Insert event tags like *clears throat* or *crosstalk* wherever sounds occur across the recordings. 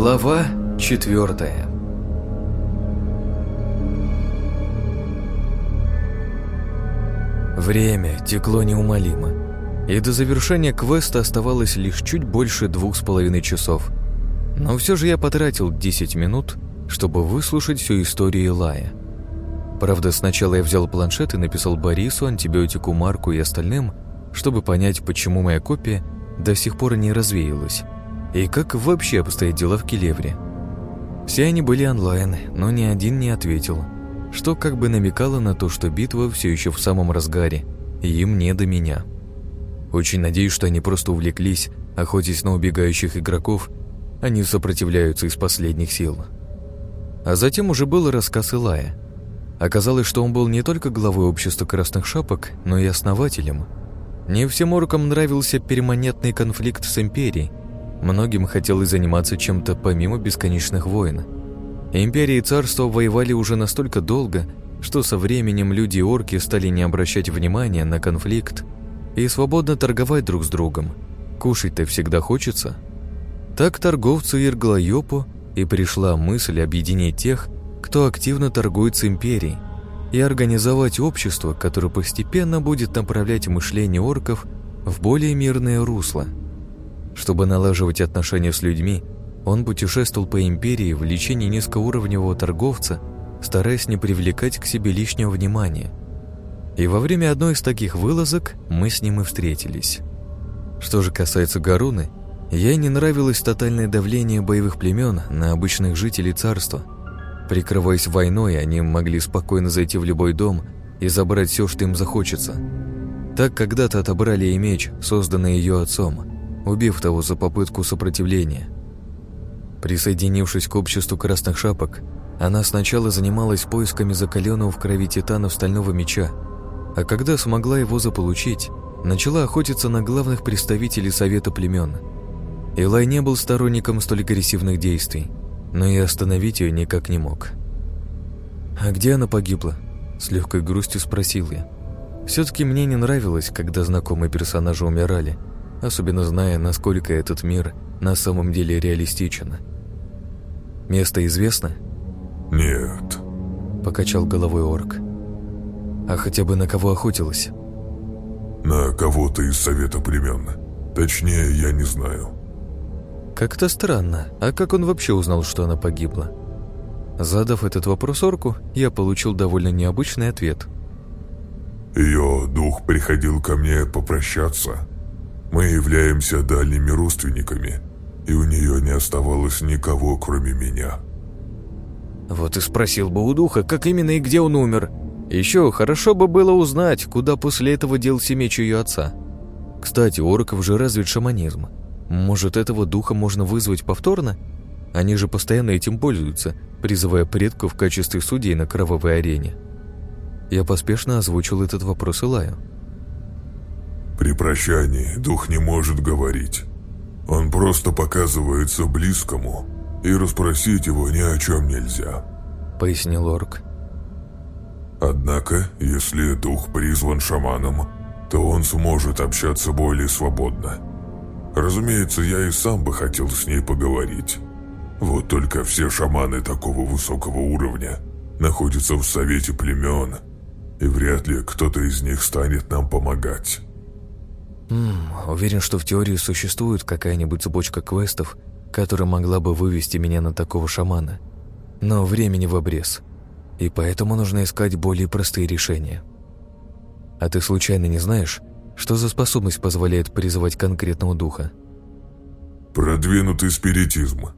Глава четвертая Время текло неумолимо, и до завершения квеста оставалось лишь чуть больше двух с половиной часов. Но все же я потратил 10 минут, чтобы выслушать всю историю Илая. Правда, сначала я взял планшет и написал Борису, антибиотику Марку и остальным, чтобы понять, почему моя копия до сих пор не развеялась. И как вообще обстоят дела в Келевре? Все они были онлайн, но ни один не ответил, что как бы намекало на то, что битва все еще в самом разгаре, и им не до меня. Очень надеюсь, что они просто увлеклись, охотясь на убегающих игроков, они сопротивляются из последних сил. А затем уже был рассказ Илая. Оказалось, что он был не только главой общества красных шапок, но и основателем. Не всем оркам нравился перманентный конфликт с Империей, Многим хотелось заниматься чем-то помимо бесконечных войн. Империи и царства воевали уже настолько долго, что со временем люди и орки стали не обращать внимания на конфликт и свободно торговать друг с другом. Кушать-то всегда хочется. Так торговцу Ирглайопу и пришла мысль объединить тех, кто активно торгует с империей, и организовать общество, которое постепенно будет направлять мышление орков в более мирное русло – чтобы налаживать отношения с людьми, он путешествовал по империи в лечении низкоуровневого торговца, стараясь не привлекать к себе лишнего внимания. И во время одной из таких вылазок мы с ним и встретились. Что же касается Гаруны, ей не нравилось тотальное давление боевых племен на обычных жителей царства. Прикрываясь войной, они могли спокойно зайти в любой дом и забрать все, что им захочется. Так когда-то отобрали и меч, созданный ее отцом – убив того за попытку сопротивления. Присоединившись к обществу красных шапок, она сначала занималась поисками закаленного в крови титанов стального меча, а когда смогла его заполучить, начала охотиться на главных представителей Совета племен. Илай не был сторонником столь агрессивных действий, но и остановить ее никак не мог. «А где она погибла?» – с легкой грустью спросил я. Все-таки мне не нравилось, когда знакомые персонажи умирали – особенно зная, насколько этот мир на самом деле реалистичен. Место известно? Нет. Покачал головой орк. А хотя бы на кого охотилась? На кого-то из Совета племен. Точнее, я не знаю. Как-то странно. А как он вообще узнал, что она погибла? Задав этот вопрос орку, я получил довольно необычный ответ. Ее дух приходил ко мне попрощаться. Мы являемся дальними родственниками, и у нее не оставалось никого, кроме меня. Вот и спросил бы у духа, как именно и где он умер. Еще хорошо бы было узнать, куда после этого делся меч ее отца. Кстати, у орков же развит шаманизм. Может, этого духа можно вызвать повторно? Они же постоянно этим пользуются, призывая предков в качестве судей на кровавой арене. Я поспешно озвучил этот вопрос Илаю. При прощании дух не может говорить. Он просто показывается близкому, и расспросить его ни о чем нельзя», — пояснил орк. «Однако, если дух призван шаманом, то он сможет общаться более свободно. Разумеется, я и сам бы хотел с ней поговорить. Вот только все шаманы такого высокого уровня находятся в совете племен, и вряд ли кто-то из них станет нам помогать». Ммм, уверен, что в теории существует какая-нибудь цепочка квестов, которая могла бы вывести меня на такого шамана. Но времени в обрез. И поэтому нужно искать более простые решения. А ты случайно не знаешь, что за способность позволяет призывать конкретного духа? Продвинутый спиритизм.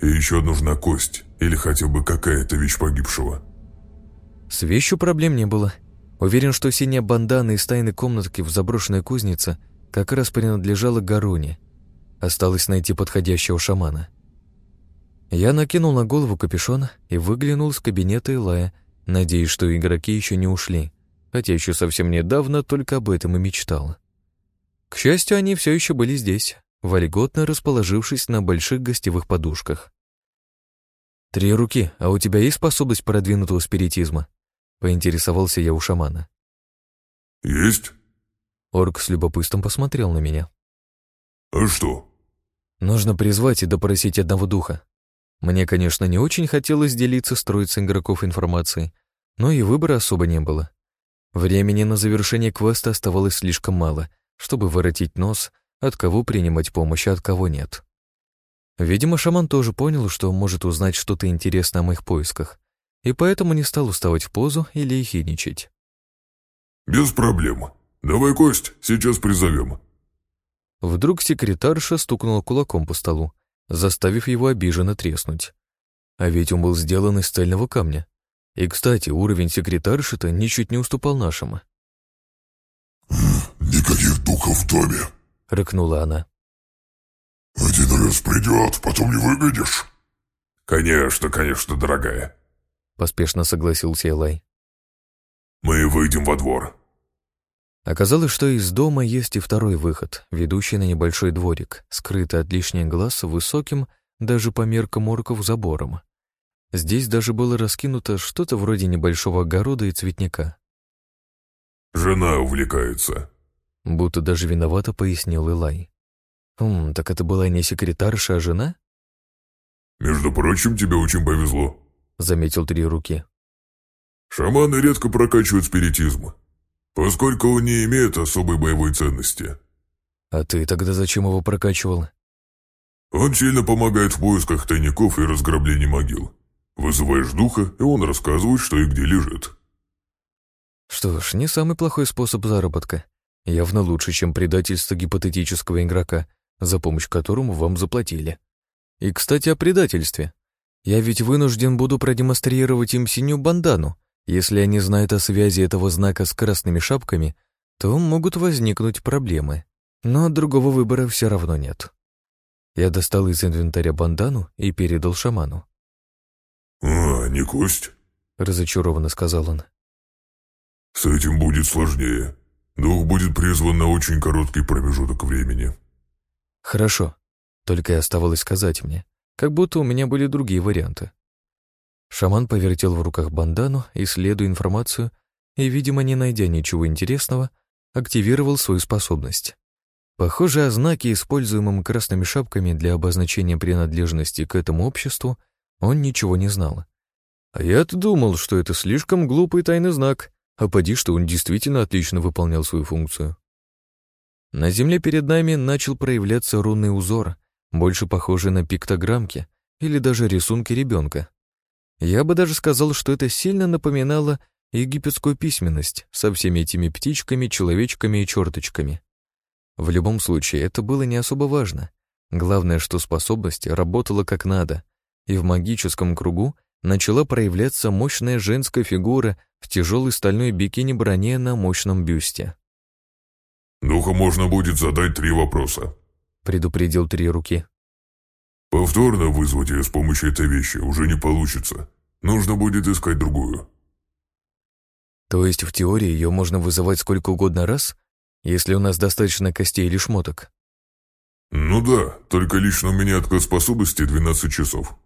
И еще нужна кость или хотя бы какая-то вещь погибшего. С вещью проблем не было. Уверен, что синяя бандана из тайной комнатки в заброшенной кузнице – как раз принадлежала Гаруне. Осталось найти подходящего шамана. Я накинул на голову капюшон и выглянул из кабинета Илая, надеясь, что игроки еще не ушли, хотя еще совсем недавно только об этом и мечтал. К счастью, они все еще были здесь, вольготно расположившись на больших гостевых подушках. «Три руки, а у тебя есть способность продвинутого спиритизма?» — поинтересовался я у шамана. «Есть», Орк с любопытством посмотрел на меня. «А что?» «Нужно призвать и допросить одного духа». Мне, конечно, не очень хотелось делиться с троицей игроков информацией, но и выбора особо не было. Времени на завершение квеста оставалось слишком мало, чтобы воротить нос, от кого принимать помощь, а от кого нет. Видимо, шаман тоже понял, что может узнать что-то интересное о моих поисках, и поэтому не стал уставать в позу или ехидничать. «Без проблем. Давай кость, сейчас призовем». Вдруг секретарша стукнула кулаком по столу, заставив его обиженно треснуть. А ведь он был сделан из цельного камня. И, кстати, уровень секретарши-то ничуть не уступал нашему. «Никаких духов в доме», — рыкнула она. «Один раз придет, потом не выгонишь». «Конечно, конечно, дорогая», — поспешно согласился Элай. «Мы выйдем во двор». Оказалось, что из дома есть и второй выход, ведущий на небольшой дворик, скрытый от лишних глаз высоким, даже по меркам орков, забором. Здесь даже было раскинуто что-то вроде небольшого огорода и цветника. «Жена увлекается», — будто даже виновато пояснил Илай. «Хм, так это была не секретарша, а жена?» «Между прочим, тебе очень повезло», — заметил три руки. «Шаманы редко прокачивают спиритизм, поскольку он не имеет особой боевой ценности». «А ты тогда зачем его прокачивал?» «Он сильно помогает в поисках тайников и разграблении могил. Вызываешь духа, и он рассказывает, что и где лежит». Что ж, не самый плохой способ заработка. Явно лучше, чем предательство гипотетического игрока, за помощь которому вам заплатили. И, кстати, о предательстве. Я ведь вынужден буду продемонстрировать им синюю бандану. Если они знают о связи этого знака с красными шапками, то могут возникнуть проблемы. Но другого выбора все равно нет. Я достал из инвентаря бандану и передал шаману. «А, не кость?» — разочарованно сказал он. «С этим будет сложнее. Дух будет призван на очень короткий промежуток времени». «Хорошо. Только и оставалось сказать мне, как будто у меня были другие варианты». Шаман повертел в руках бандану, исследуя информацию, и, видимо, не найдя ничего интересного, активировал свою способность. Похоже, о знаке, используемом красными шапками для обозначения принадлежности к этому обществу, он ничего не знал. А я-то думал, что это слишком глупый тайный знак, а поди, что он действительно отлично выполнял свою функцию. На земле перед нами начал проявляться рунный узор, больше похожий на пиктограммки или даже рисунки ребенка. Я бы даже сказал, что это сильно напоминало египетскую письменность со всеми этими птичками, человечками и черточками. В любом случае, это было не особо важно. Главное, что способность работала как надо, и в магическом кругу начала проявляться мощная женская фигура в тяжелой стальной бикини-броне на мощном бюсте. «Духу можно будет задать три вопроса», — предупредил три руки. «Повторно вызвать ее с помощью этой вещи уже не получится. Нужно будет искать другую». «То есть в теории ее можно вызывать сколько угодно раз, если у нас достаточно костей или шмоток?» «Ну да, только лично у меня отказ способности 12 часов»,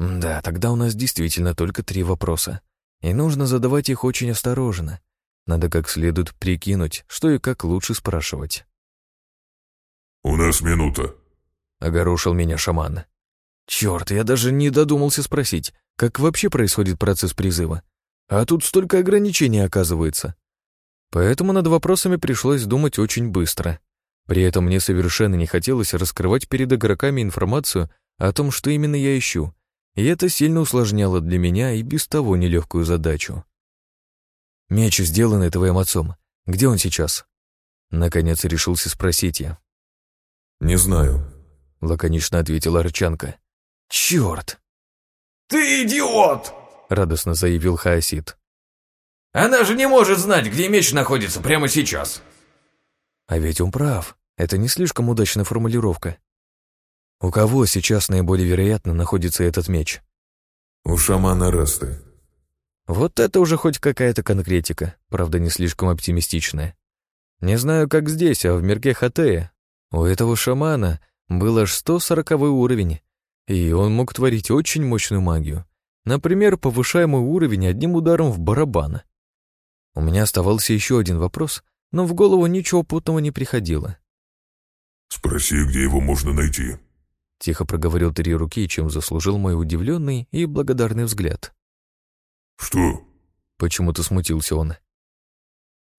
да, тогда у нас действительно только три вопроса. И нужно задавать их очень осторожно. Надо как следует прикинуть, что и как лучше спрашивать. «У нас минута», — огорошил меня шаман. Черт, я даже не додумался спросить, как вообще происходит процесс призыва. А тут столько ограничений оказывается. Поэтому над вопросами пришлось думать очень быстро. При этом мне совершенно не хотелось раскрывать перед игроками информацию о том, что именно я ищу, и это сильно усложняло для меня и без того нелегкую задачу. «Меч, сделанный твоим отцом, где он сейчас?» Наконец решился спросить я. «Не знаю», — лаконично ответила Арчанка. «Черт!» «Ты идиот!» — радостно заявил Хаосид. «Она же не может знать, где меч находится прямо сейчас!» А ведь он прав. Это не слишком удачная формулировка. У кого сейчас наиболее вероятно находится этот меч? У шамана Расты. Вот это уже хоть какая-то конкретика, правда, не слишком оптимистичная. Не знаю, как здесь, а в мирке Хатея у этого шамана был аж 140 уровень, и он мог творить очень мощную магию. Например, повышаемый уровень одним ударом в барабан. У меня оставался еще один вопрос, но в голову ничего путного не приходило. «Спроси, где его можно найти», Тихо проговорил три руки, чем заслужил мой удивленный и благодарный взгляд. «Что?» Почему-то смутился он.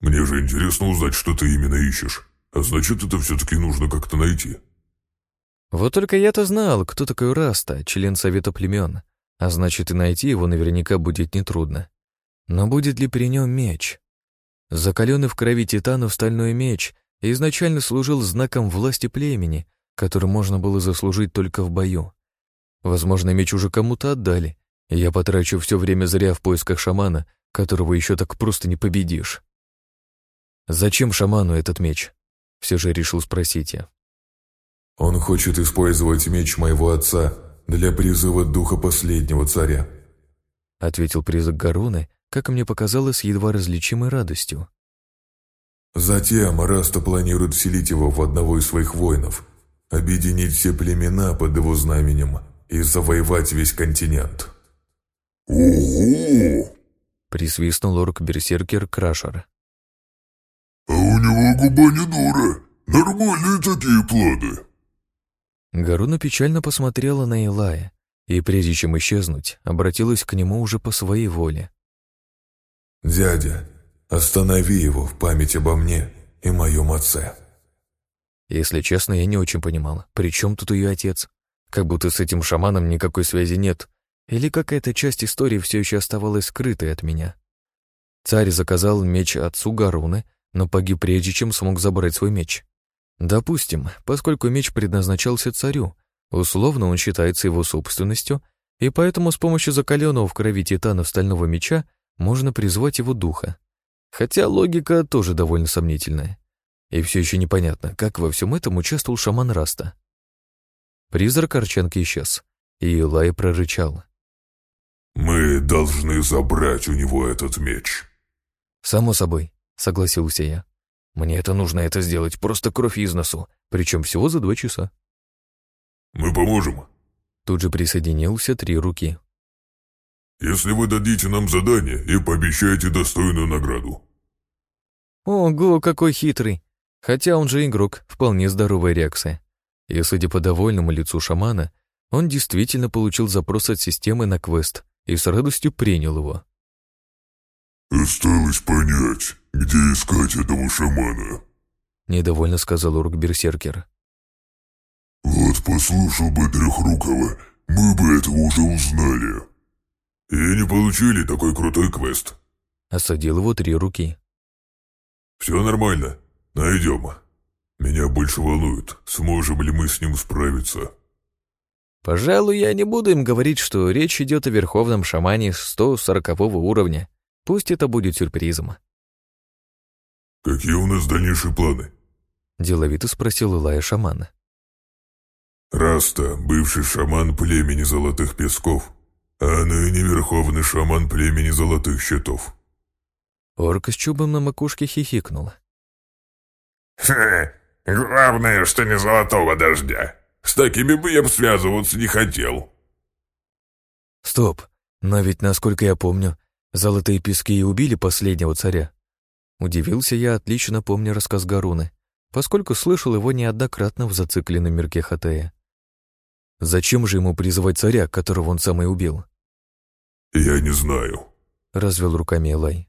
«Мне же интересно узнать, что ты именно ищешь. А значит, это все-таки нужно как-то найти». Вот только я-то знал, кто такой Раста, член Совета племен, а значит и найти его наверняка будет нетрудно. Но будет ли при нем меч? Закаленный в крови титанов стальной меч изначально служил знаком власти племени, который можно было заслужить только в бою. Возможно, меч уже кому-то отдали, и я потрачу все время зря в поисках шамана, которого еще так просто не победишь. «Зачем шаману этот меч?» — все же решил спросить я. Он хочет использовать меч моего отца для призыва духа последнего царя», — ответил призыв Гаруны, как мне показалось, едва различимой радостью. «Затем Раста планирует вселить его в одного из своих воинов, объединить все племена под его знаменем и завоевать весь континент». «Ого!» — присвистнул орк-берсеркер Крашер. «А у него губа не дура. Нормальные такие планы». Гаруна печально посмотрела на Илая и, прежде чем исчезнуть, обратилась к нему уже по своей воле. «Дядя, останови его в память обо мне и моем отце». Если честно, я не очень понимал, при чем тут ее отец? Как будто с этим шаманом никакой связи нет, или какая-то часть истории все еще оставалась скрытой от меня. Царь заказал меч отцу Гаруны, но погиб прежде, чем смог забрать свой меч. Допустим, поскольку меч предназначался царю, условно он считается его собственностью, и поэтому с помощью закаленного в крови титана стального меча можно призвать его духа. Хотя логика тоже довольно сомнительная. И все еще непонятно, как во всем этом участвовал шаман Раста. Призрак Арчанки исчез, и Илай прорычал. «Мы должны забрать у него этот меч». «Само собой», — согласился я. Мне это нужно это сделать, просто кровь из носу, причем всего за два часа. Мы поможем. Тут же присоединился три руки. Если вы дадите нам задание и пообещаете достойную награду. Ого, какой хитрый. Хотя он же игрок, вполне здоровая реакция. И, судя по довольному лицу шамана, он действительно получил запрос от системы на квест и с радостью принял его. «Осталось понять, где искать этого шамана», — недовольно сказал Урк-берсеркер. «Вот послушал бы Трехрукова, мы бы это уже узнали». «И не получили такой крутой квест», — осадил его три руки. «Все нормально, найдем. Меня больше волнует, сможем ли мы с ним справиться». «Пожалуй, я не буду им говорить, что речь идет о верховном шамане 140 уровня», Пусть это будет сюрпризом. «Какие у нас дальнейшие планы?» Деловито спросил Илая шамана. «Раста, бывший шаман племени Золотых Песков, а ныне верховный шаман племени Золотых Щитов». Орк с чубом на макушке хихикнула. «Хе, главное, что не золотого дождя. С такими бы я связываться не хотел». «Стоп, но ведь, насколько я помню, Золотые пески и убили последнего царя. Удивился я, отлично помня рассказ Гаруны, поскольку слышал его неоднократно в зацикленном мирке Хатея. Зачем же ему призывать царя, которого он сам и убил? «Я не знаю», — развел руками Элай.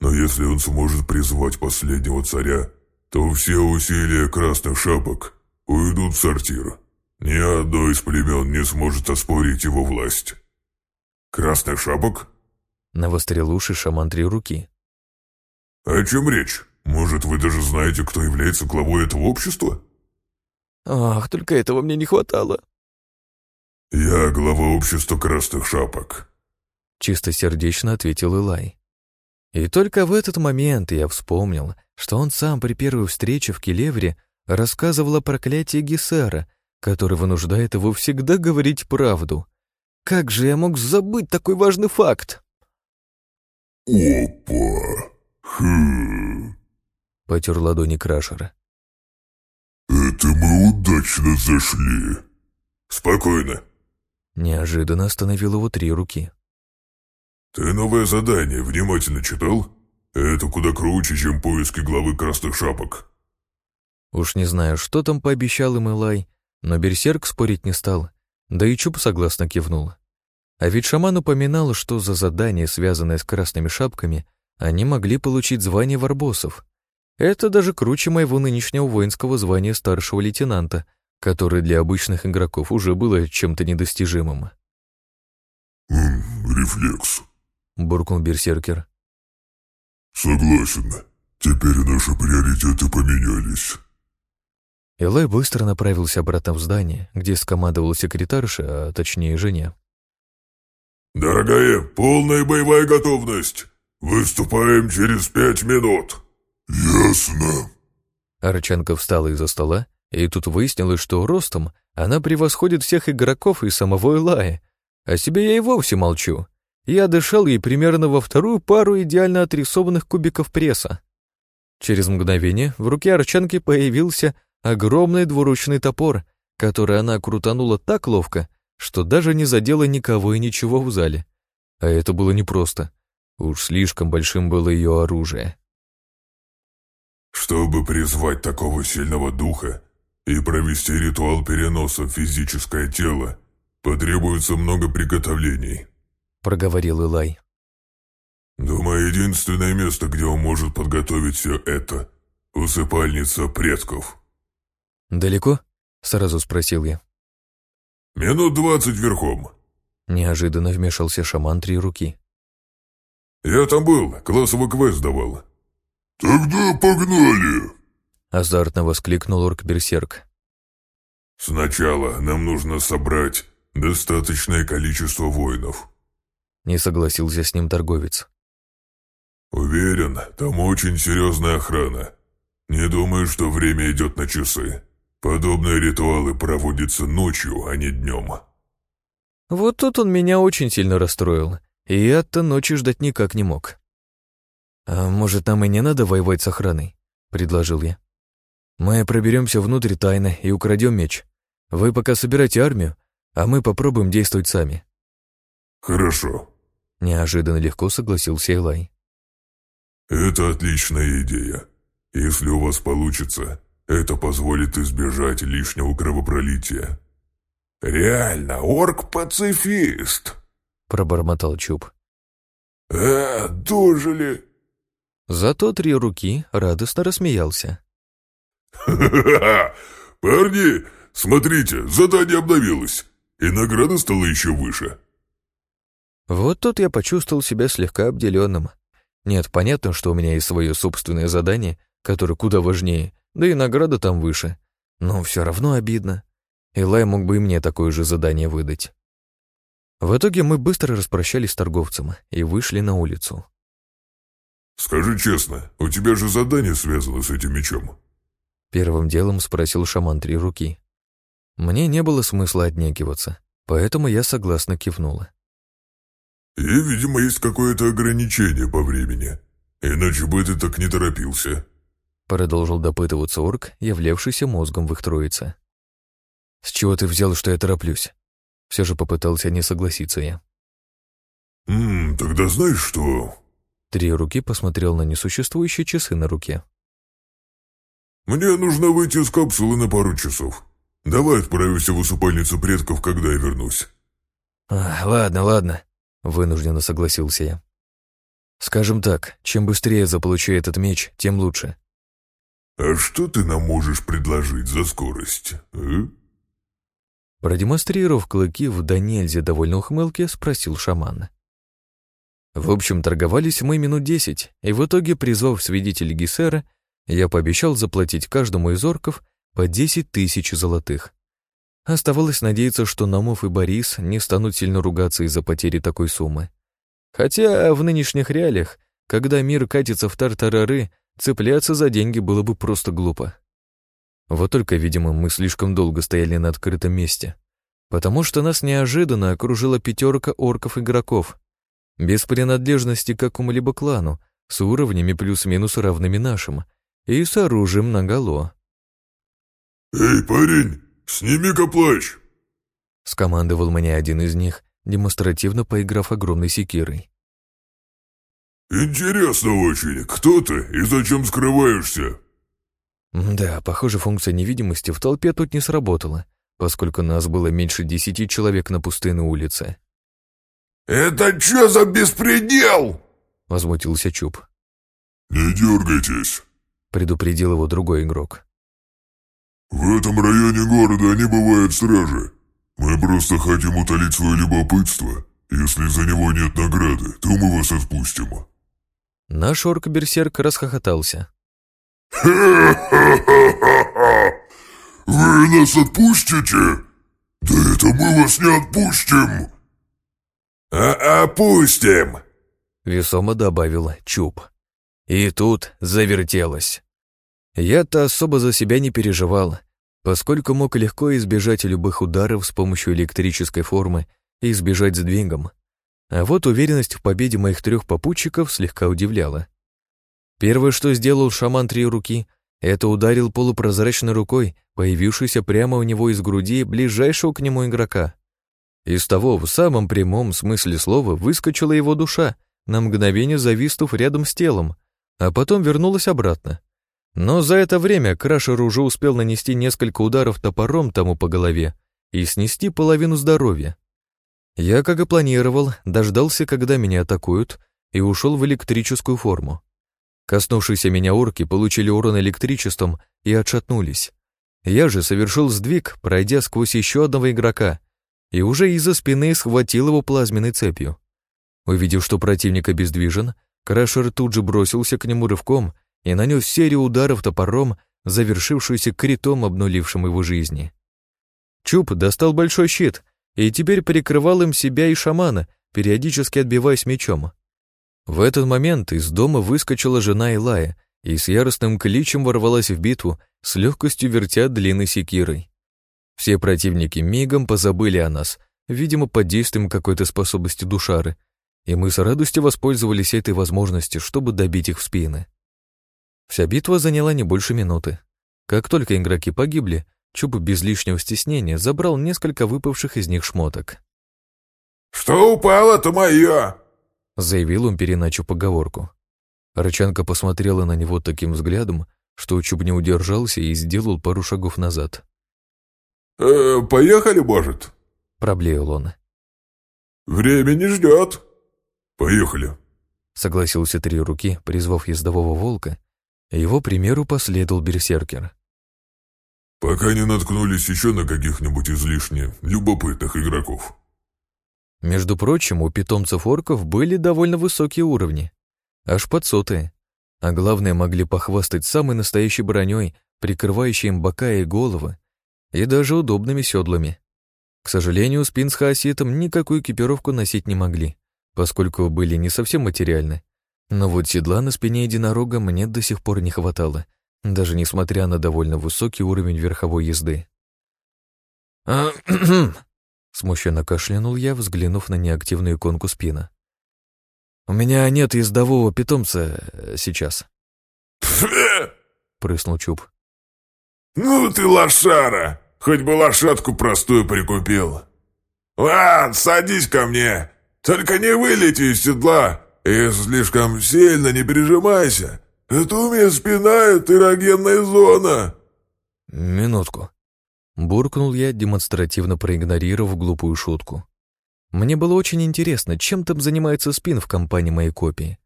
«Но если он сможет призвать последнего царя, то все усилия красных шапок уйдут в сортир. Ни одно из племен не сможет оспорить его власть». «Красных шапок?» Навострил уши шаман три руки. «О чем речь? Может, вы даже знаете, кто является главой этого общества?» «Ах, только этого мне не хватало». «Я глава общества красных шапок», — чистосердечно ответил Илай. И только в этот момент я вспомнил, что он сам при первой встрече в Келевре рассказывал о проклятии Гессера, который вынуждает его всегда говорить правду. Как же я мог забыть такой важный факт? «Опа! Хм!» — потер ладони Крашера. «Это мы удачно зашли!» «Спокойно!» Неожиданно остановил его три руки. «Ты новое задание внимательно читал? Это куда круче, чем поиски главы красных шапок». Уж не знаю, что там пообещал им Илай, Но берсерк спорить не стал, да и Чуб согласно кивнул. А ведь шаман упоминал, что за задание, связанное с красными шапками, они могли получить звание варбосов. Это даже круче моего нынешнего воинского звания старшего лейтенанта, которое для обычных игроков уже было чем-то недостижимым. «Ммм, рефлекс», — буркнул берсеркер. «Согласен. Теперь наши приоритеты поменялись». Элай быстро направился обратно в здание, где скомандовал секретарша, а точнее жене. «Дорогая, полная боевая готовность! Выступаем через пять минут!» «Ясно!» Арчанка встала из-за стола, и тут выяснилось, что ростом она превосходит всех игроков и самого Элая. О себе я и вовсе молчу. Я дышал ей примерно во вторую пару идеально отрисованных кубиков пресса. Через мгновение в руке Арчанки появился огромный двуручный топор, который она крутанула так ловко, что даже не задела никого и ничего в зале. А это было непросто. Уж слишком большим было ее оружие. «Чтобы призвать такого сильного духа и провести ритуал переноса в физическое тело, потребуется много приготовлений», — проговорил Илай. «Думаю, единственное место, где он может подготовить все это — усыпальница предков». «Далеко?» — сразу спросил я. «Минут двадцать верхом». Неожиданно вмешался шаман три руки. «Я там был, классовый квест давал». «Тогда погнали!» Азартно воскликнул орк-берсерк. «Сначала нам нужно собрать достаточное количество воинов». Не согласился с ним торговец. «Уверен, там очень серьезная охрана. Не думаю, что время идет на часы. Подобные ритуалы проводятся ночью, а не днем. Вот тут он меня очень сильно расстроил, и я-то ночи ждать никак не мог. «А может, нам и не надо воевать с охраной?» — предложил я. «Мы проберемся внутрь тайно и украдем меч. Вы пока собирайте армию, а мы попробуем действовать сами». «Хорошо», — неожиданно легко согласился Элай. «Это отличная идея. Если у вас получится, это позволит избежать лишнего кровопролития. «Реально, орк-пацифист!» — пробормотал Чуб. «Э, дожили!» Зато три руки радостно рассмеялся. «Ха-ха-ха! Парни, смотрите, задание обновилось, и награда стала еще выше!» Вот тут я почувствовал себя слегка обделенным. Нет, понятно, что у меня есть свое собственное задание, которое куда важнее, да и награда там выше. Но все равно обидно. Илай мог бы и мне такое же задание выдать. В итоге мы быстро распрощались с торговцем и вышли на улицу. «Скажи честно, у тебя же задание связано с этим мечом?» Первым делом спросил шаман три руки. Мне не было смысла отнекиваться, поэтому я согласно кивнула. «И, видимо, есть какое-то ограничение по времени, иначе бы ты так не торопился», Продолжил допытываться орк, являвшийся мозгом в их троице. «С чего ты взял, что я тороплюсь?» Все же попытался не согласиться я. «Ммм, тогда знаешь что?» Три руки посмотрел на несуществующие часы на руке. «Мне нужно выйти из капсулы на пару часов. Давай отправимся в усыпальницу предков, когда я вернусь». А, «Ладно, ладно», — вынужденно согласился я. «Скажем так, чем быстрее я заполучу этот меч, тем лучше. «А что ты нам можешь предложить за скорость, а?» Продемонстрировав клыки в да нельзя довольно ухмылке, спросил шаман. В общем, торговались мы минут десять, и в итоге, призвав свидетелей Гессера, я пообещал заплатить каждому из орков по десять тысяч золотых. Оставалось надеяться, что Намов и Борис не станут сильно ругаться из-за потери такой суммы. Хотя в нынешних реалиях, когда мир катится в тартарары, Цепляться за деньги было бы просто глупо. Вот только, видимо, мы слишком долго стояли на открытом месте, потому что нас неожиданно окружила пятерка орков-игроков, без принадлежности к какому-либо клану, с уровнями плюс-минус равными нашим, и с оружием наголо. «Эй, парень, сними-ка плащ!» скомандовал мне один из них, демонстративно поиграв огромной секирой. «Интересно очень, кто ты и зачем скрываешься?» Да, похоже, функция невидимости в толпе тут не сработала, поскольку нас было меньше десяти человек на пустынной улице. «Это что за беспредел?» — возмутился Чуб. «Не дергайтесь», — предупредил его другой игрок. «В этом районе города они бывают стражи. Мы просто хотим утолить свое любопытство. Если за него нет награды, то мы вас отпустим». Наш орк-берсерк расхохотался. «Ха-ха-ха-ха! Вы нас отпустите? Да это мы вас не отпустим!» «А «Опустим!» — весомо добавила Чуб. И тут завертелось. Я-то особо за себя не переживал, поскольку мог легко избежать любых ударов с помощью электрической формы и избежать сдвигом. А вот уверенность в победе моих трех попутчиков слегка удивляла. Первое, что сделал шаман три руки, это ударил полупрозрачной рукой, появившейся прямо у него из груди ближайшего к нему игрока. Из того, в самом прямом смысле слова, выскочила его душа, на мгновение зависнув рядом с телом, а потом вернулась обратно. Но за это время Крашер уже успел нанести несколько ударов топором тому по голове и снести половину здоровья. Я, как и планировал, дождался, когда меня атакуют, и ушел в электрическую форму. Коснувшиеся меня орки получили урон электричеством и отшатнулись. Я же совершил сдвиг, пройдя сквозь еще одного игрока, и уже из-за спины схватил его плазменной цепью. Увидев, что противник обездвижен, Крашер тут же бросился к нему рывком и нанес серию ударов топором, завершившуюся критом, обнулившим его жизни. Чуб достал большой щит и теперь прикрывал им себя и шамана, периодически отбиваясь мечом. В этот момент из дома выскочила жена Илая и с яростным кличем ворвалась в битву, с легкостью вертя длинной секирой. Все противники мигом позабыли о нас, видимо, под действием какой-то способности душары, и мы с радостью воспользовались этой возможностью, чтобы добить их в спины. Вся битва заняла не больше минуты. Как только игроки погибли, Чуб без лишнего стеснения забрал несколько выпавших из них шмоток. «Что упало, то мое!» — заявил он, переначу поговорку. Рычанка посмотрела на него таким взглядом, что Чуб не удержался и сделал пару шагов назад. «Э, «Поехали, может?» — проблеял он. «Время не ждет». «Поехали», — согласился три руки, призвав ездового волка. Его примеру последовал берсеркер. «Пока не наткнулись еще на каких-нибудь излишне любопытных игроков». Между прочим, у питомцев орков были довольно высокие уровни, аж под сотые, а главное, могли похвастать самой настоящей броней, прикрывающей им бока и головы, и даже удобными седлами. К сожалению, спин с хаоситом никакую экипировку носить не могли, поскольку были не совсем материальны. Но вот седла на спине единорога мне до сих пор не хватало, даже несмотря на довольно высокий уровень верховой езды. *clears throat* Смущенно кашлянул я, взглянув на неактивную иконку спина. «У меня нет ездового питомца э, сейчас», — прыснул Чуб. «Ну ты лошара! Хоть бы лошадку простую прикупил. Ладно, садись ко мне, только не вылети из седла и слишком сильно не прижимайся. Это у меня спина и эрогенная зона». «Минутку», Буркнул я, демонстративно проигнорировав глупую шутку. Мне было очень интересно, чем там занимается спин в компании моей копии.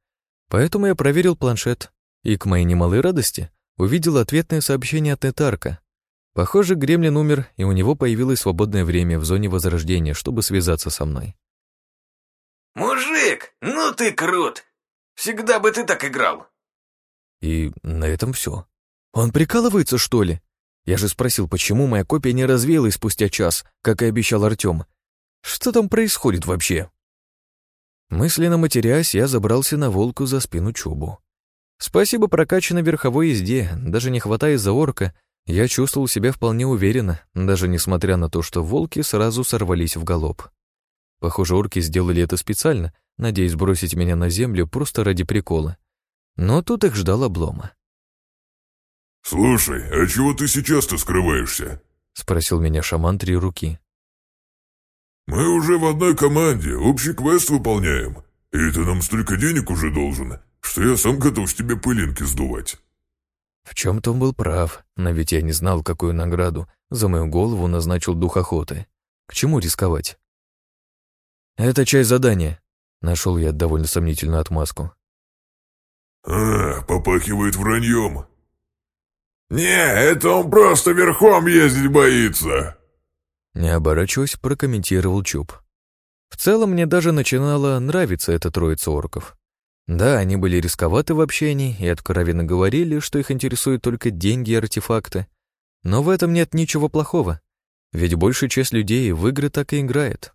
Поэтому я проверил планшет и, к моей немалой радости, увидел ответное сообщение от Нетарка. Похоже, Гремлин умер, и у него появилось свободное время в зоне возрождения, чтобы связаться со мной. «Мужик, ну ты крут! Всегда бы ты так играл!» И на этом все. Он прикалывается, что ли? Я же спросил, почему моя копия не развеялась спустя час, как и обещал Артем. Что там происходит вообще? Мысленно матерясь, я забрался на волку за спину Чубу. Спасибо прокачанной верховой езде, даже не хватая за орка, я чувствовал себя вполне уверенно, даже несмотря на то, что волки сразу сорвались в галоп. Похоже, орки сделали это специально, надеясь бросить меня на землю просто ради прикола. Но тут их ждал облома. «Слушай, а чего ты сейчас-то скрываешься?» — спросил меня шаман три руки. «Мы уже в одной команде, общий квест выполняем, и ты нам столько денег уже должен, что я сам готов с тебя пылинки сдувать». В чем-то он был прав, но ведь я не знал, какую награду За мою голову назначил дух охоты. К чему рисковать? Это часть задания. Нашел я довольно сомнительную отмазку. «А, попахивает враньем». «Не, это он просто верхом ездить боится», не оборачиваясь, прокомментировал Чуб. В целом мне даже начинала нравиться эта троица орков. Да, они были рисковаты в общении и откровенно говорили, что их интересуют только деньги и артефакты. Но в этом нет ничего плохого, ведь большая часть людей в игры так и играет.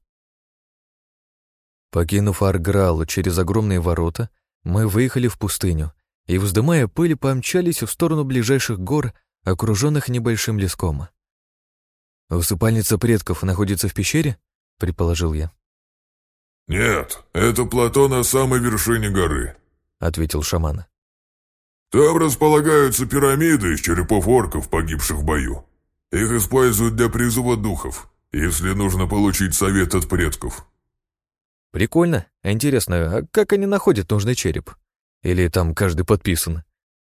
Покинув Арграл через огромные ворота, мы выехали в пустыню и, вздымая пыль, помчались в сторону ближайших гор, окруженных небольшим леском. «Усыпальница предков находится в пещере?» — предположил я. «Нет, это плато на самой вершине горы», — ответил шаман. «Там располагаются пирамиды из черепов орков, погибших в бою. Их используют для призыва духов, если нужно получить совет от предков». «Прикольно. Интересно, а как они находят нужный череп? Или там каждый подписан?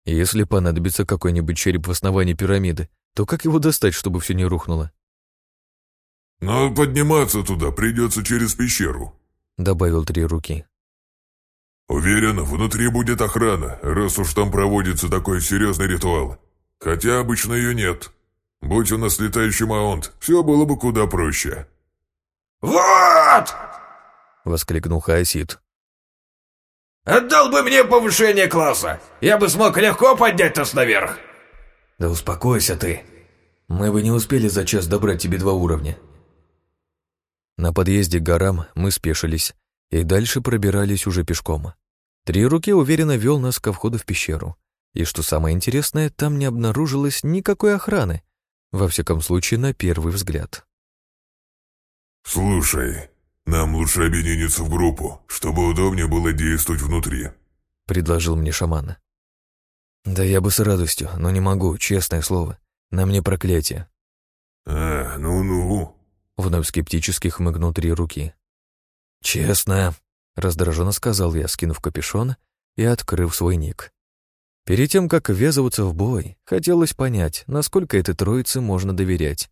Если понадобится какой-нибудь череп в основании пирамиды, то как его достать, чтобы все не рухнуло?» «Но подниматься туда придется через пещеру», — добавил три руки. «Уверен, внутри будет охрана, раз уж там проводится такой серьезный ритуал. Хотя обычно ее нет. Будь у нас летающий маунт, все было бы куда проще». «Вот!» — воскликнул Хаосид. «Отдал бы мне повышение класса! Я бы смог легко поднять нас наверх!» «Да успокойся ты. Мы бы не успели за час добрать тебе два уровня», на подъезде к горам мы спешились и дальше пробирались уже пешком. Три руки уверенно вел нас ко входу в пещеру. И что самое интересное, там не обнаружилось никакой охраны. Во всяком случае, на первый взгляд. «Слушай, нам лучше объединиться в группу, чтобы удобнее было действовать внутри», — предложил мне шаман. «Да я бы с радостью, но не могу, честное слово. На мне проклятие». «А, ну-ну», Вновь скептически хмыгнул три руки. «Честно», — раздраженно сказал я, скинув капюшон и открыв свой ник. Перед тем, как ввязываться в бой, хотелось понять, насколько этой троице можно доверять,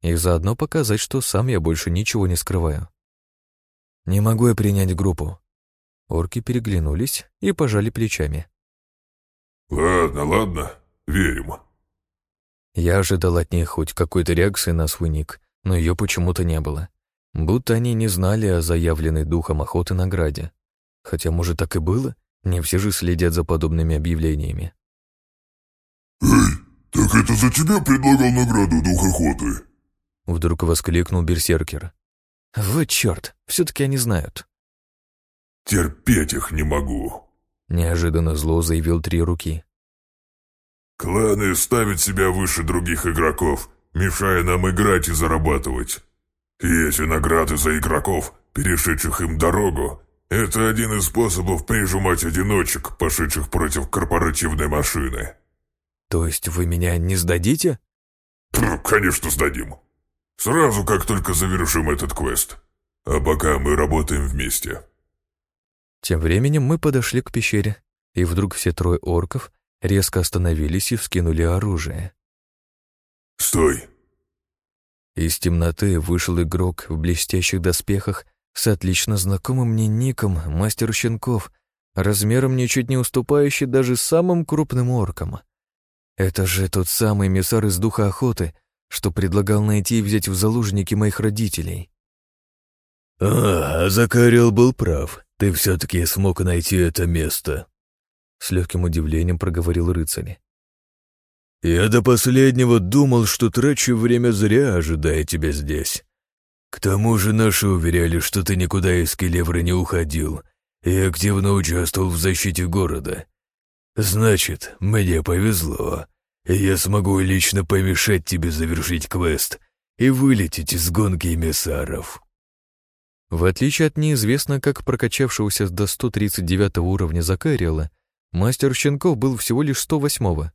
и заодно показать, что сам я больше ничего не скрываю. «Не могу я принять группу». Орки переглянулись и пожали плечами. «Ладно, ладно, верим». Я ожидал от них хоть какой-то реакции на свой ник, но ее почему-то не было. Будто они не знали о заявленной духом охоты награде. Хотя, может, так и было? Не все же следят за подобными объявлениями. «Эй, так это за тебя предлагал награду дух охоты?» Вдруг воскликнул берсеркер. «Вот черт, все-таки они знают». «Терпеть их не могу», — неожиданно зло заявил три руки. «Кланы ставят себя выше других игроков мешая нам играть и зарабатывать. И эти награды за игроков, перешедших им дорогу, это один из способов прижимать одиночек, пошедших против корпоративной машины. То есть вы меня не сдадите? Конечно, сдадим. Сразу, как только завершим этот квест. А пока мы работаем вместе. Тем временем мы подошли к пещере, и вдруг все трое орков резко остановились и вскинули оружие. «Стой!» Из темноты вышел игрок в блестящих доспехах с отлично знакомым мне ником мастер щенков, размером ничуть не уступающий даже самым крупным оркам. Это же тот самый миссар из духа охоты, что предлагал найти и взять в заложники моих родителей. «А, Закарил был прав. Ты все-таки смог найти это место», — с легким удивлением проговорил рыцарь. Я до последнего думал, что трачу время зря, ожидая тебя здесь. К тому же наши уверяли, что ты никуда из Келевры не уходил и активно участвовал в защите города. Значит, мне повезло, я смогу лично помешать тебе завершить квест и вылететь из гонки эмиссаров. В отличие от неизвестно как прокачавшегося до 139 уровня Закариэла, мастер Щенков был всего лишь 108-го.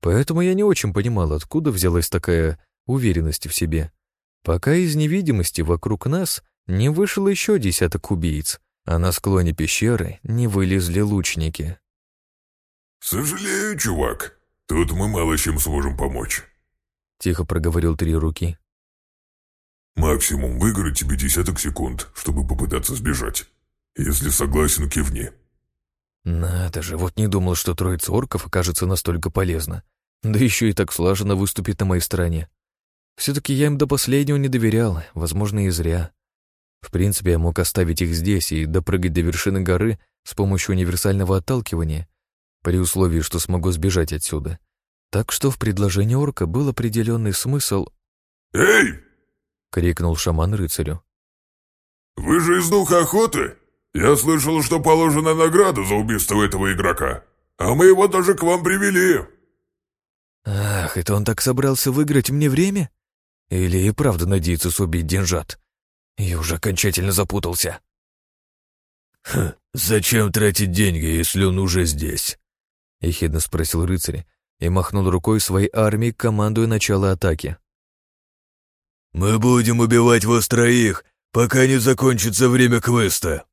Поэтому я не очень понимал, откуда взялась такая уверенность в себе. Пока из невидимости вокруг нас не вышел еще десяток убийц, а на склоне пещеры не вылезли лучники. «Сожалею, чувак. Тут мы мало чем сможем помочь». — тихо проговорил три руки. «Максимум выиграть тебе десяток секунд, чтобы попытаться сбежать. Если согласен, кивни». Надо же, вот не думал, что троица орков окажется настолько полезна. Да еще и так слаженно выступит на моей стороне. Все-таки я им до последнего не доверял, возможно, и зря. В принципе, я мог оставить их здесь и допрыгать до вершины горы с помощью универсального отталкивания, при условии, что смогу сбежать отсюда. Так что в предложении орка был определенный смысл. «Эй!» — крикнул шаман рыцарю. «Вы же из духа охоты? Я слышал, что положена награда за убийство этого игрока, а мы его даже к вам привели». «Ах, это он так собрался выиграть мне время? Или и правда надеется убить деньжат? Я уже окончательно запутался». «Хм, зачем тратить деньги, если он уже здесь?» — ехидно спросил рыцарь и махнул рукой своей армии, командуя начало атаки. «Мы будем убивать вас троих, пока не закончится время квеста».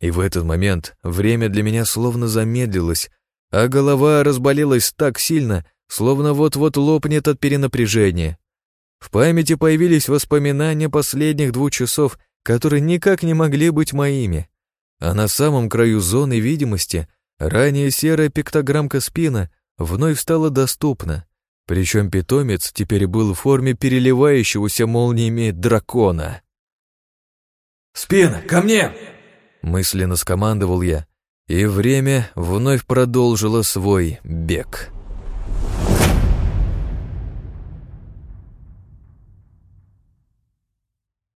И в этот момент время для меня словно замедлилось, а голова разболелась так сильно, словно вот-вот лопнет от перенапряжения. В памяти появились воспоминания последних двух часов, которые никак не могли быть моими. А на самом краю зоны видимости ранее серая пиктограммка спина вновь стала доступна, причем питомец теперь был в форме переливающегося молниями дракона. «Спина, ко мне!» Мысленно скомандовал я, и время вновь продолжило свой бег.